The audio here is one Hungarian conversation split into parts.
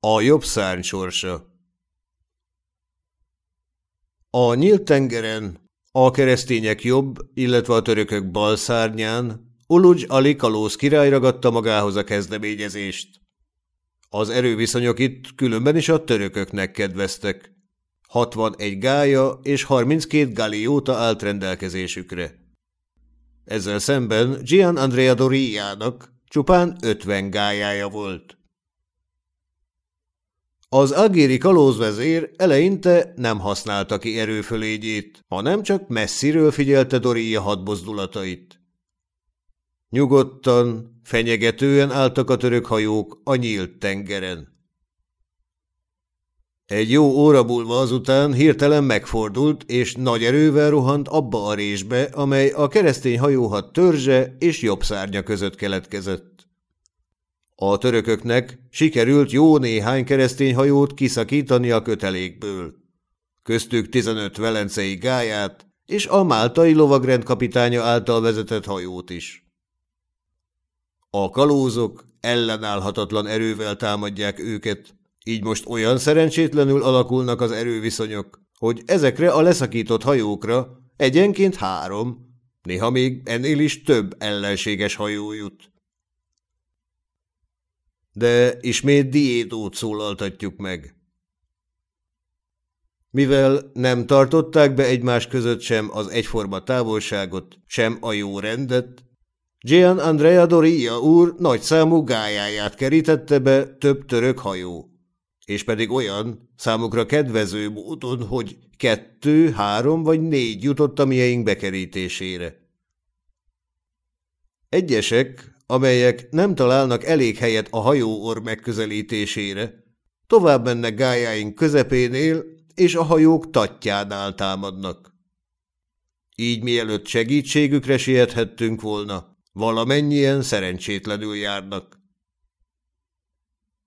A jobb szárny sorsa A nyílt tengeren, a keresztények jobb, illetve a törökök bal szárnyán Uludzs Ali kalóz király ragadta magához a kezdeményezést. Az erőviszonyok itt különben is a törököknek kedveztek. 61 gája és 32 galióta állt rendelkezésükre. Ezzel szemben Gian Andrea Doriának csupán 50 gájája volt. Az agéri kalózvezér eleinte nem használta ki erőfölényét, hanem csak messziről figyelte Doria hadbozdulatait. Nyugodtan, fenyegetően álltak a török hajók a nyílt tengeren. Egy jó óra múlva azután hirtelen megfordult, és nagy erővel rohant abba a résbe, amely a keresztény hajóhat törzse és jobb szárnya között keletkezett. A törököknek sikerült jó néhány keresztény hajót kiszakítani a kötelékből. Köztük 15 velencei gáját és a máltai lovagrend kapitánya által vezetett hajót is. A kalózok ellenállhatatlan erővel támadják őket, így most olyan szerencsétlenül alakulnak az erőviszonyok, hogy ezekre a leszakított hajókra egyenként három, néha még ennél is több ellenséges hajó jut. De ismét diétót szólaltatjuk meg. Mivel nem tartották be egymás között sem az egyforma távolságot, sem a jó rendet, Gian Andrea Doria úr nagyszámú gájáját kerítette be több török hajó és pedig olyan, számukra kedvező módon, hogy kettő, három vagy négy jutott a mieink bekerítésére. Egyesek, amelyek nem találnak elég helyet a hajóor megközelítésére, tovább mennek gályáink közepénél, és a hajók tatjánál támadnak. Így mielőtt segítségükre siethettünk volna, valamennyien szerencsétlenül járnak.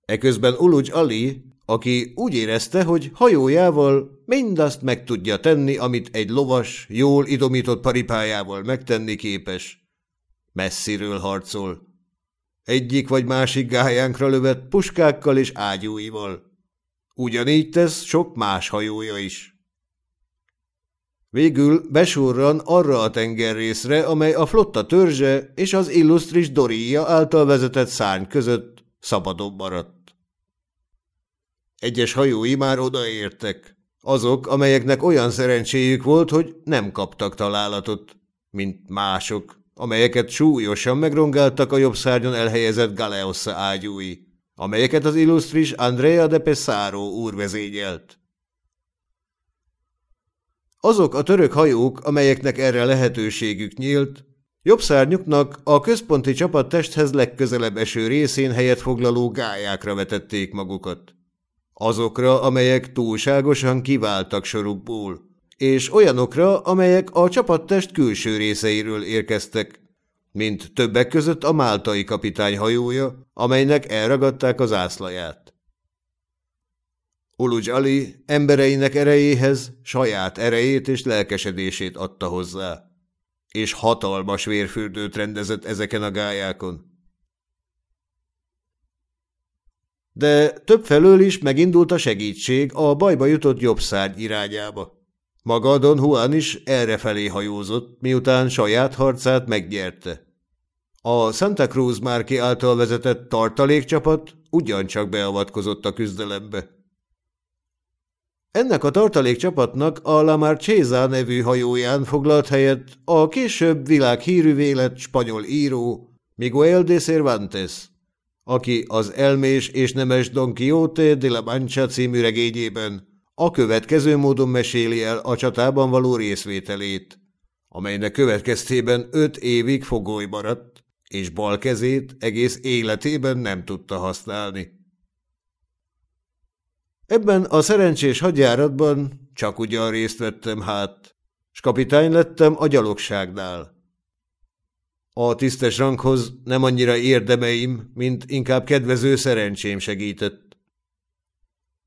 Eközben Uluj Ali aki úgy érezte, hogy hajójával mindazt meg tudja tenni, amit egy lovas, jól idomított paripájával megtenni képes. Messziről harcol. Egyik vagy másik gályánkra lövett puskákkal és ágyúival. Ugyanígy tesz sok más hajója is. Végül besorran arra a tengerrészre, amely a flotta törzse és az illusztris Doria által vezetett szárny között szabadon maradt. Egyes hajói már odaértek. Azok, amelyeknek olyan szerencséjük volt, hogy nem kaptak találatot, mint mások, amelyeket súlyosan megrongáltak a jobb szárnyon elhelyezett Galeossa ágyúi, amelyeket az illusztris Andrea de Pesaro úr vezényelt. Azok a török hajók, amelyeknek erre lehetőségük nyílt, jobb szárnyuknak a központi csapat testhez legközelebb eső részén helyet foglaló gályákra vetették magukat azokra, amelyek túlságosan kiváltak sorukból, és olyanokra, amelyek a csapattest külső részeiről érkeztek, mint többek között a máltai kapitány hajója, amelynek elragadták az ászlaját. Uluj Ali embereinek erejéhez saját erejét és lelkesedését adta hozzá, és hatalmas vérfürdőt rendezett ezeken a gályákon. De több felől is megindult a segítség a bajba jutott jobb szárny irányába. Maga Don Juan is errefelé hajózott, miután saját harcát megnyerte. A Santa Cruz Márki által vezetett tartalékcsapat ugyancsak beavatkozott a küzdelembe. Ennek a tartalékcsapatnak a La Marchesa nevű hajóján foglalt helyet a később világhírű vélet spanyol író Miguel de Cervantes aki az elmés és nemes Don Quixote de la Mancha című regényében a következő módon meséli el a csatában való részvételét, amelynek következtében öt évig fogoly maradt, és bal kezét egész életében nem tudta használni. Ebben a szerencsés hadjáratban csak ugyan részt vettem hát, s kapitány lettem a gyalogságnál. A tisztes ranghoz nem annyira érdemeim, mint inkább kedvező szerencsém segített.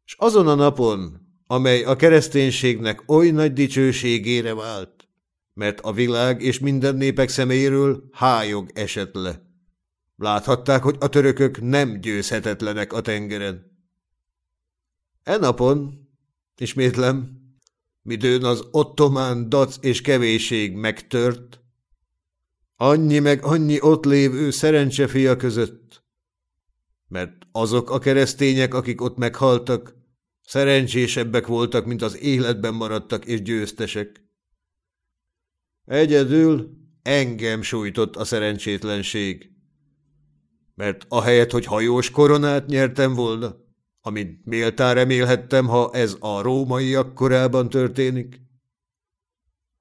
S azon a napon, amely a kereszténységnek oly nagy dicsőségére vált, mert a világ és minden népek szeméről hájog esett le. Láthatták, hogy a törökök nem győzhetetlenek a tengeren. E napon, ismétlem, midőn az ottomán dac és kevésség megtört, annyi meg annyi ott lévő szerencsefia között, mert azok a keresztények, akik ott meghaltak, szerencsésebbek voltak, mint az életben maradtak és győztesek. Egyedül engem sújtott a szerencsétlenség, mert ahelyett, hogy hajós koronát nyertem volna, amit méltán remélhettem, ha ez a rómaiak korában történik.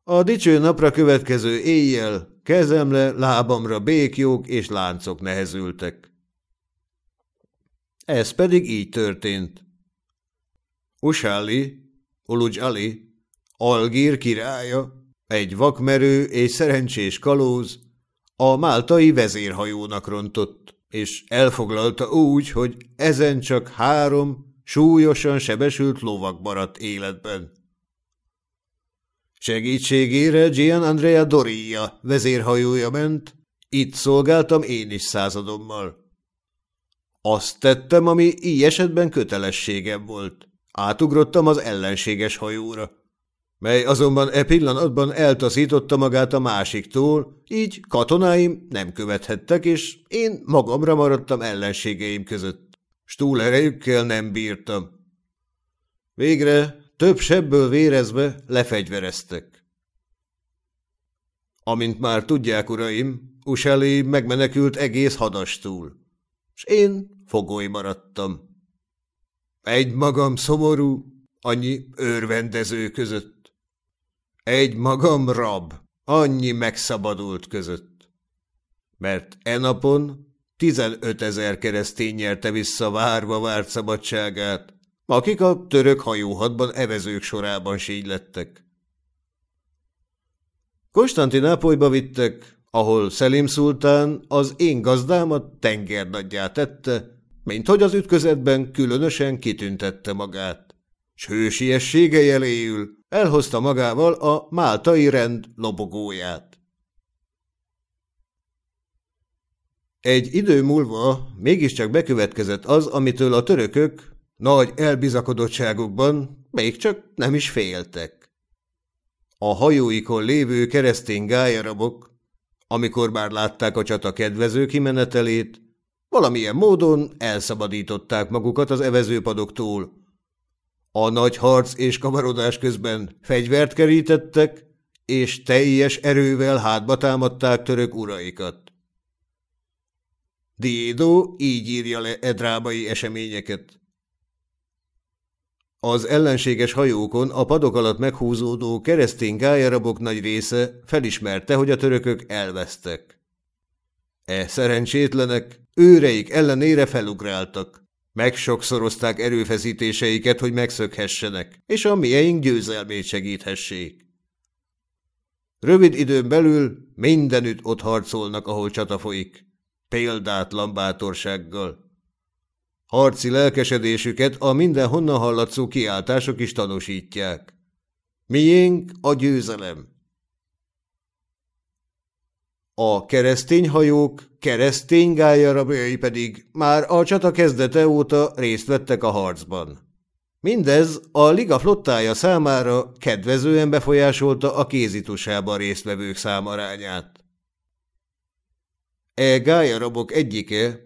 A dicső napra következő éjjel kezemre, lábamra békjók és láncok nehezültek. Ez pedig így történt. Usáli, Uluj Ali, Algír királya, egy vakmerő és szerencsés kalóz, a máltai vezérhajónak rontott és elfoglalta úgy, hogy ezen csak három súlyosan sebesült lovak maradt életben. Segítségére Gian Andrea Doria vezérhajója ment, itt szolgáltam én is századommal. Azt tettem, ami így esetben kötelességem volt. Átugrottam az ellenséges hajóra mely azonban e pillanatban eltaszította magát a másiktól, így katonáim nem követhettek, és én magamra maradtam ellenségeim között. Stúl erejükkel nem bírtam. Végre több sebből vérezve lefegyvereztek. Amint már tudják, uraim, Useli megmenekült egész hadastúl, s én fogoly maradtam. Egy magam szomorú, annyi őrvendező között. Egy magam rab, annyi megszabadult között. Mert e napon tizenöt ezer keresztény nyerte vissza várva várt szabadságát, akik a török hajóhatban evezők sorában sígylettek. Konstantinápolyba vittek, ahol Szelim szultán az én gazdámat tengernadját tette, mint hogy az ütközetben különösen kitüntette magát. S hősiessége jeléül elhozta magával a máltai rend lobogóját. Egy idő múlva mégiscsak bekövetkezett az, amitől a törökök nagy elbizakodottságukban még csak nem is féltek. A hajóikon lévő keresztény gályarabok, amikor már látták a csata kedvező kimenetelét, valamilyen módon elszabadították magukat az evezőpadoktól, a nagy harc és kavarodás közben fegyvert kerítettek, és teljes erővel hátba támadták török uraikat. Diédo így írja le e drámai eseményeket. Az ellenséges hajókon a padok alatt meghúzódó keresztény gályarabok nagy része felismerte, hogy a törökök elvesztek. E szerencsétlenek őreik ellenére felugráltak. Megsokszorozták erőfeszítéseiket, hogy megszökhessenek, és a mieink győzelmét segíthessék. Rövid időn belül mindenütt ott harcolnak, ahol csata folyik, példátlan bátorsággal. Harci lelkesedésüket a mindenhonnan hallatszó kiáltások is tanúsítják. Miénk a győzelem. A keresztény hajók keresztény gályarabjai pedig már a csata kezdete óta részt vettek a harcban. Mindez a liga flottája számára kedvezően befolyásolta a kézitusában résztvevők számarányát. E gályarabok egyike,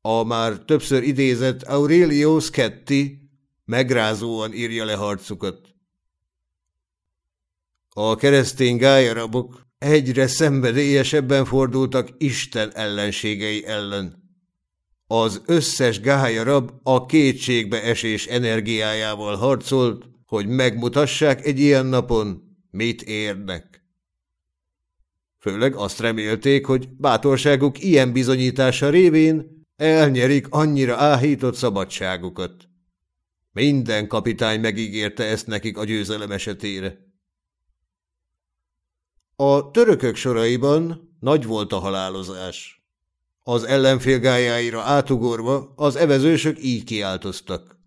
a már többször idézett Aurelio Schetti megrázóan írja le harcukat. A keresztény gályarabok egyre szenvedélyesebben fordultak Isten ellenségei ellen. Az összes gályarab a kétségbe esés energiájával harcolt, hogy megmutassák egy ilyen napon, mit érnek. Főleg azt remélték, hogy bátorságuk ilyen bizonyítása révén elnyerik annyira áhított szabadságukat. Minden kapitány megígérte ezt nekik a győzelem esetére. A törökök soraiban nagy volt a halálozás. Az ellenfél gályáira átugorva az evezősök így kiáltoztak.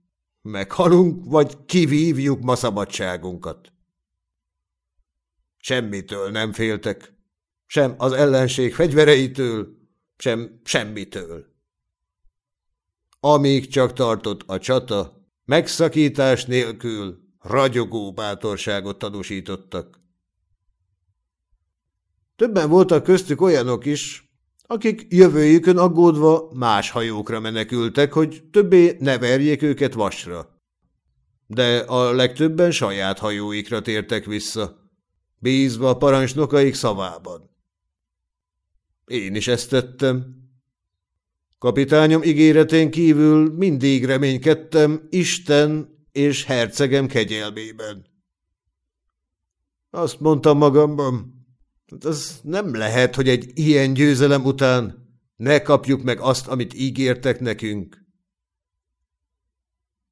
Meghalunk, vagy kivívjuk ma szabadságunkat. Semmitől nem féltek, sem az ellenség fegyvereitől, sem semmitől. Amíg csak tartott a csata, Megszakítás nélkül ragyogó bátorságot tanúsítottak. Többen voltak köztük olyanok is, akik jövőjükön aggódva más hajókra menekültek, hogy többé ne verjék őket vasra. De a legtöbben saját hajóikra tértek vissza, bízva a parancsnokaik szavában. Én is ezt tettem. Kapitányom ígéretén kívül mindig reménykedtem Isten és hercegem kegyelmében. Azt mondtam magamban, az nem lehet, hogy egy ilyen győzelem után ne kapjuk meg azt, amit ígértek nekünk.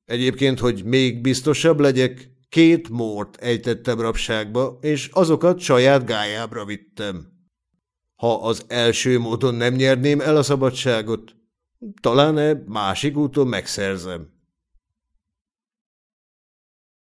Egyébként, hogy még biztosabb legyek, két mórt ejtettem rabságba, és azokat saját gájábra vittem. Ha az első módon nem nyerném el a szabadságot, talán e másik úton megszerzem.